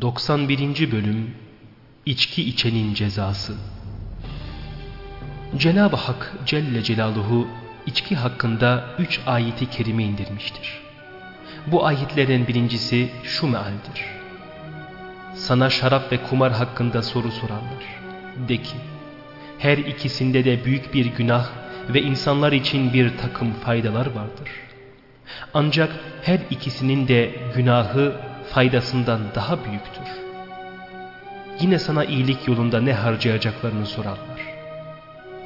91. Bölüm İçki içenin cezası Cenab-ı Hak Celle Celaluhu içki hakkında üç ayeti kerime indirmiştir. Bu ayetlerin birincisi şu mealdir. Sana şarap ve kumar hakkında soru sorarlar. De ki, her ikisinde de büyük bir günah ve insanlar için bir takım faydalar vardır. Ancak her ikisinin de günahı faydasından daha büyüktür. Yine sana iyilik yolunda ne harcayacaklarını sorarlar.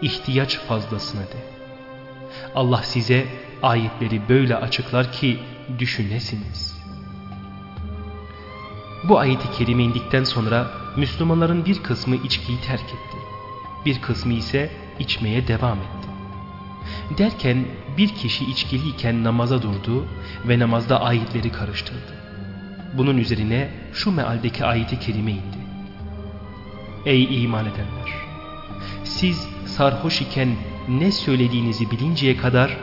İhtiyaç fazlasına de. Allah size ayetleri böyle açıklar ki düşünesiniz. Bu ayeti kerime indikten sonra Müslümanların bir kısmı içkiyi terk etti. Bir kısmı ise içmeye devam etti. Derken bir kişi içkiliyken namaza durdu ve namazda ayetleri karıştırdı. Bunun üzerine şu mealdeki ayeti kerime indi. Ey iman edenler! Siz sarhoş iken ne söylediğinizi bilinceye kadar,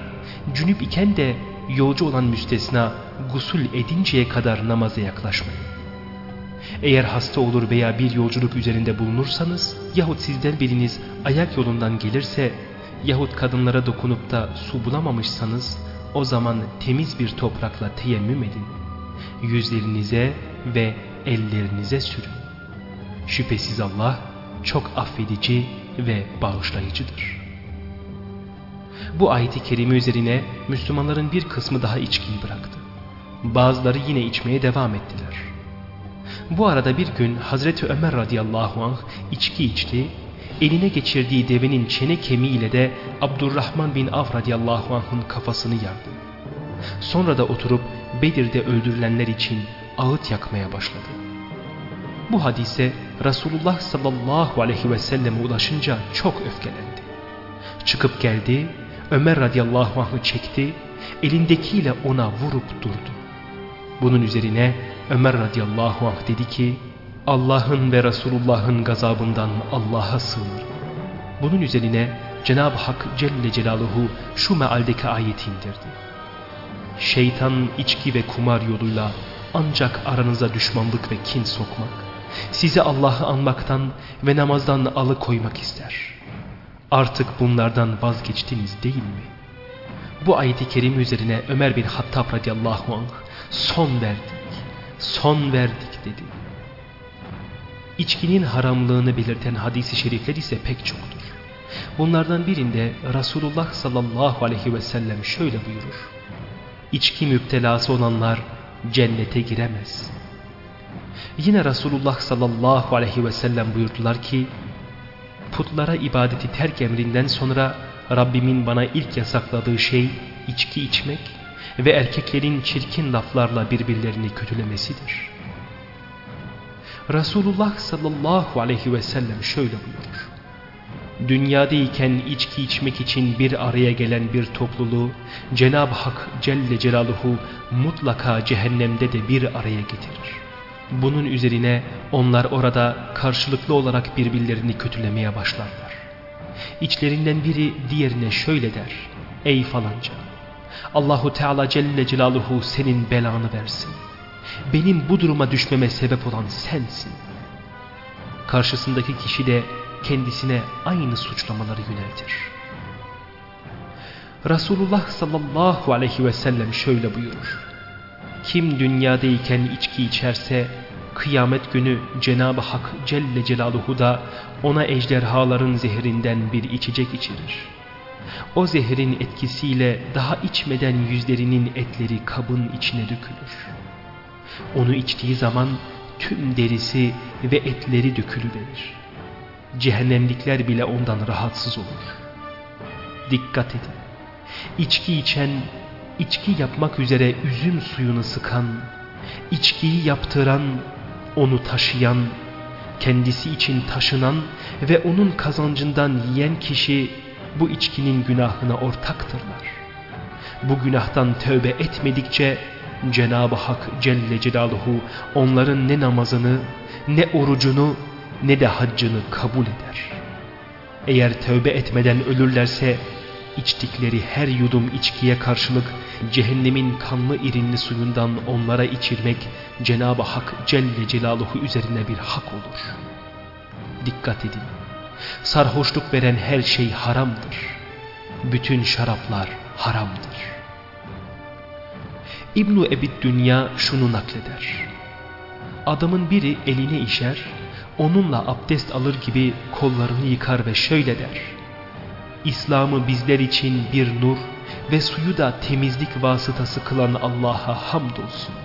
cünüp iken de yolcu olan müstesna gusül edinceye kadar namaza yaklaşmayın. Eğer hasta olur veya bir yolculuk üzerinde bulunursanız yahut sizden biriniz ayak yolundan gelirse yahut kadınlara dokunup da su bulamamışsanız o zaman temiz bir toprakla teyemmüm edin yüzlerinize ve ellerinize sürün. Şüphesiz Allah çok affedici ve bağışlayıcıdır. Bu ayeti kerime üzerine Müslümanların bir kısmı daha içkiyi bıraktı. Bazıları yine içmeye devam ettiler. Bu arada bir gün Hazreti Ömer radıyallahu anh içki içti, eline geçirdiği devenin çene kemiğiyle de Abdurrahman bin Avf radıyallahu anh'ın kafasını yardı. Sonra da oturup Bedir'de öldürülenler için ağıt yakmaya başladı. Bu hadise Resulullah sallallahu aleyhi ve selleme ulaşınca çok öfkelendi. Çıkıp geldi, Ömer radıyallahu anh'ı çekti, elindekiyle ona vurup durdu. Bunun üzerine Ömer radıyallahu anh dedi ki, Allah'ın ve Resulullah'ın gazabından Allah'a sığınırım. Bunun üzerine Cenab-ı Hak Celle Celaluhu şu mealdeki ayeti indirdi. Şeytan içki ve kumar yoluyla ancak aranıza düşmanlık ve kin sokmak, sizi Allah'ı anmaktan ve namazdan alıkoymak ister. Artık bunlardan vazgeçtiniz değil mi? Bu ayeti kerim üzerine Ömer bin Hattab radıyallahu anh son verdik, son verdik dedi. İçkinin haramlığını belirten hadisi şerifler ise pek çoktur. Bunlardan birinde Resulullah sallallahu aleyhi ve sellem şöyle buyurur içki müptelası olanlar cennete giremez. Yine Resulullah sallallahu aleyhi ve sellem buyurdular ki, putlara ibadeti terk emrinden sonra Rabbimin bana ilk yasakladığı şey içki içmek ve erkeklerin çirkin laflarla birbirlerini kötülemesidir. Resulullah sallallahu aleyhi ve sellem şöyle buyurur dünyadayken içki içmek için bir araya gelen bir topluluğu Cenab-ı Hak Celle Celaluhu mutlaka cehennemde de bir araya getirir. Bunun üzerine onlar orada karşılıklı olarak birbirlerini kötülemeye başlarlar. İçlerinden biri diğerine şöyle der. Ey falanca! Allahu Teala Celle Celaluhu senin belanı versin. Benim bu duruma düşmeme sebep olan sensin. Karşısındaki kişi de kendisine aynı suçlamaları yöneltir. Resulullah sallallahu aleyhi ve sellem şöyle buyurur. Kim dünyadayken içki içerse kıyamet günü Cenab-ı Hak Celle Celaluhu da ona ejderhaların zehrinden bir içecek içirir. O zehrin etkisiyle daha içmeden yüzlerinin etleri kabın içine dökülür. Onu içtiği zaman tüm derisi ve etleri dökülüverir cehennemlikler bile ondan rahatsız olur. Dikkat edin. İçki içen, içki yapmak üzere üzüm suyunu sıkan, içkiyi yaptıran, onu taşıyan, kendisi için taşınan ve onun kazancından yiyen kişi bu içkinin günahına ortaktırlar. Bu günahtan tövbe etmedikçe Cenab-ı Hak Celle Celaluhu onların ne namazını, ne orucunu, ne de haccını kabul eder. Eğer tövbe etmeden ölürlerse içtikleri her yudum içkiye karşılık cehennemin kanlı irinli suyundan onlara içirmek Cenab-ı Hak Celle Celaluhu üzerine bir hak olur. Dikkat edin. Sarhoşluk veren her şey haramdır. Bütün şaraplar haramdır. İbn-i Ebid Dünya şunu nakleder. Adamın biri eline işer, onunla abdest alır gibi kollarını yıkar ve şöyle der. İslam'ı bizler için bir nur ve suyu da temizlik vasıtası kılan Allah'a hamdolsun.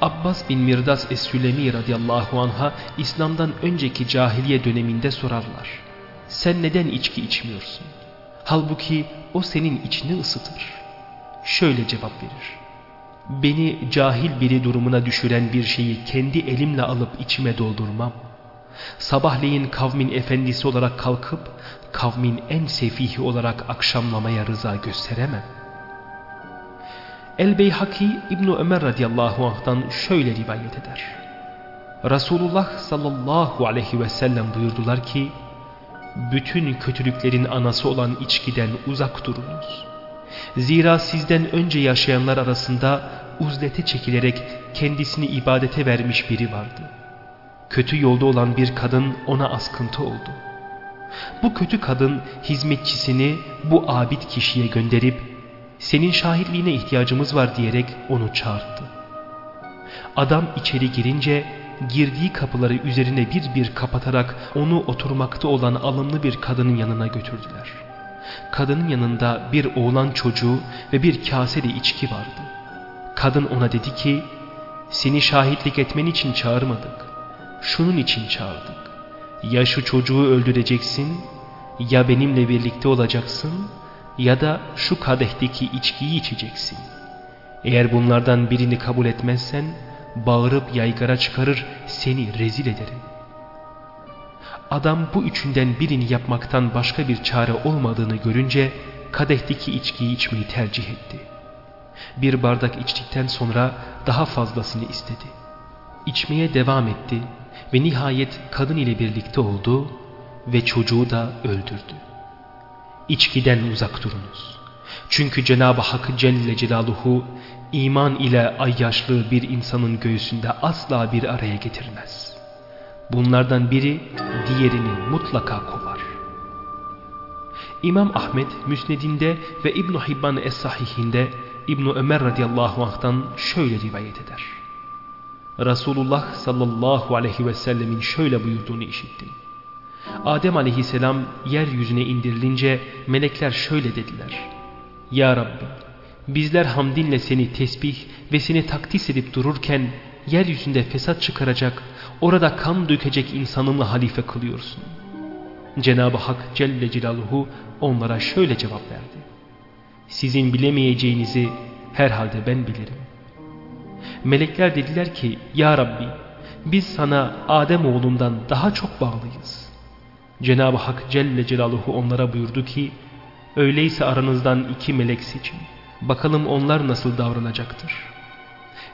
Abbas bin Mirdas Es-Sülemi radıyallahu anha İslam'dan önceki cahiliye döneminde sorarlar. Sen neden içki içmiyorsun? Halbuki o senin içini ısıtır. Şöyle cevap verir. Beni cahil biri durumuna düşüren bir şeyi kendi elimle alıp içime doldurmam. Sabahleyin kavmin efendisi olarak kalkıp kavmin en sefihi olarak akşamlamaya rıza gösteremem. El-Beyhaki İbn Ömer radıyallahu anh'tan şöyle rivayet eder. Resulullah sallallahu aleyhi ve sellem buyurdular ki, bütün kötülüklerin anası olan içkiden uzak durunuz. Zira sizden önce yaşayanlar arasında uzlete çekilerek kendisini ibadete vermiş biri vardı. Kötü yolda olan bir kadın ona askıntı oldu. Bu kötü kadın hizmetçisini bu abid kişiye gönderip senin şahitliğine ihtiyacımız var diyerek onu çağırdı. Adam içeri girince girdiği kapıları üzerine bir bir kapatarak onu oturmakta olan alımlı bir kadının yanına götürdüler. Kadının yanında bir oğlan çocuğu ve bir kase de içki vardı. Kadın ona dedi ki, seni şahitlik etmen için çağırmadık. Şunun için çağırdık. Ya şu çocuğu öldüreceksin, ya benimle birlikte olacaksın, ya da şu kadehteki içkiyi içeceksin. Eğer bunlardan birini kabul etmezsen, bağırıp yaygara çıkarır, seni rezil ederim. Adam bu üçünden birini yapmaktan başka bir çare olmadığını görünce, kadehteki içkiyi içmeyi tercih etti. Bir bardak içtikten sonra daha fazlasını istedi. İçmeye devam etti ve nihayet kadın ile birlikte oldu ve çocuğu da öldürdü. İçkiden uzak durunuz. Çünkü Cenab-ı Hak Celle Celaluhu iman ile ayyaşlığı bir insanın göğsünde asla bir araya getirmez. Bunlardan biri diğerini mutlaka kovar. İmam Ahmet Müsned'inde ve İbn Hibban Es-Sahihinde İbn Ömer radıyallahu anh'tan şöyle rivayet eder. Resulullah sallallahu aleyhi ve sellemin şöyle buyurduğunu işittim. Adem aleyhisselam yeryüzüne indirilince melekler şöyle dediler. Ya Rabbi bizler hamdinle seni tesbih ve seni takdis edip dururken yeryüzünde fesat çıkaracak, orada kan dökecek insanımla halife kılıyorsun. Cenab-ı Hak Celle Celaluhu onlara şöyle cevap verdi. Sizin bilemeyeceğinizi herhalde ben bilirim. Melekler dediler ki Ya Rabbi biz sana Adem oğlundan daha çok bağlıyız. Cenab-ı Hak Celle Celaluhu onlara buyurdu ki öyleyse aranızdan iki melek seçin. Bakalım onlar nasıl davranacaktır.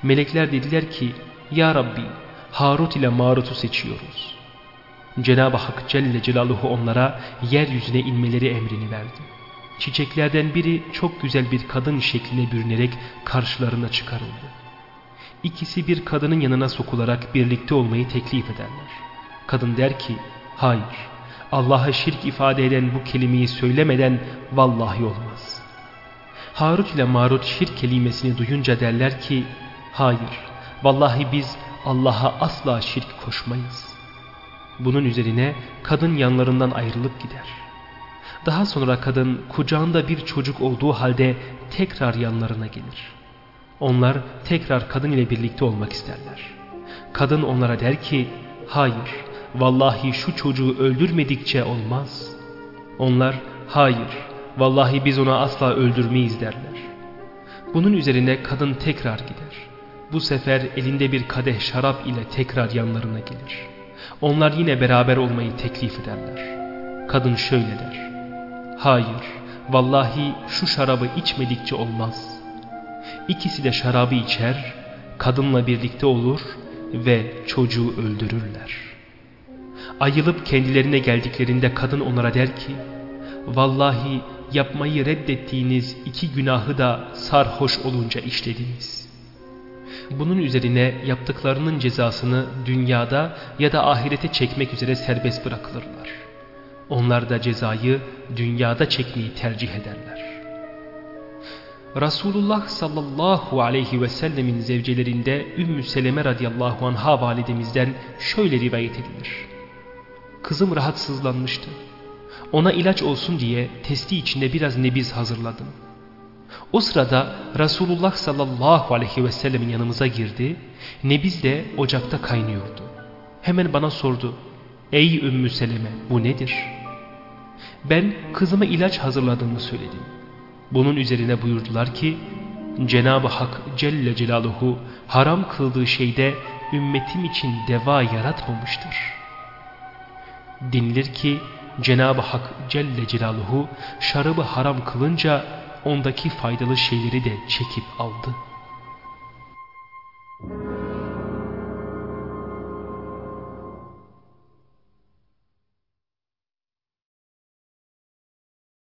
Melekler dediler ki Ya Rabbi Harut ile Marut'u seçiyoruz. Cenab-ı Hak Celle Celaluhu onlara yeryüzüne inmeleri emrini verdi. Çiçeklerden biri çok güzel bir kadın şekline bürünerek karşılarına çıkarıldı. İkisi bir kadının yanına sokularak birlikte olmayı teklif ederler. Kadın der ki, hayır, Allah'a şirk ifade eden bu kelimeyi söylemeden vallahi olmaz. Harut ile Marut şirk kelimesini duyunca derler ki, hayır, vallahi biz Allah'a asla şirk koşmayız. Bunun üzerine kadın yanlarından ayrılıp gider. Daha sonra kadın kucağında bir çocuk olduğu halde tekrar yanlarına gelir. Onlar tekrar kadın ile birlikte olmak isterler. Kadın onlara der ki, hayır, vallahi şu çocuğu öldürmedikçe olmaz. Onlar, hayır, vallahi biz onu asla öldürmeyiz derler. Bunun üzerine kadın tekrar gider. Bu sefer elinde bir kadeh şarap ile tekrar yanlarına gelir. Onlar yine beraber olmayı teklif ederler. Kadın şöyle der. Hayır, vallahi şu şarabı içmedikçe olmaz. İkisi de şarabı içer, kadınla birlikte olur ve çocuğu öldürürler. Ayılıp kendilerine geldiklerinde kadın onlara der ki, Vallahi yapmayı reddettiğiniz iki günahı da sarhoş olunca işlediniz. Bunun üzerine yaptıklarının cezasını dünyada ya da ahirete çekmek üzere serbest bırakılırlar. Onlar da cezayı dünyada çekmeyi tercih ederler. Resulullah sallallahu aleyhi ve sellemin zevcelerinde Ümmü Seleme radıyallahu anha validemizden şöyle rivayet edilir. Kızım rahatsızlanmıştı. Ona ilaç olsun diye testi içinde biraz nebiz hazırladım. O sırada Resulullah sallallahu aleyhi ve sellemin yanımıza girdi. Nebiz de ocakta kaynıyordu. Hemen bana sordu. Ey Ümmü Seleme bu nedir? Ben kızıma ilaç hazırladığımı söyledim. Bunun üzerine buyurdular ki Cenab-ı Hak Celle Celaluhu haram kıldığı şeyde ümmetim için deva yaratmamıştır. Denilir ki Cenab-ı Hak Celle Celaluhu şarabı haram kılınca ondaki faydalı şeyleri de çekip aldı.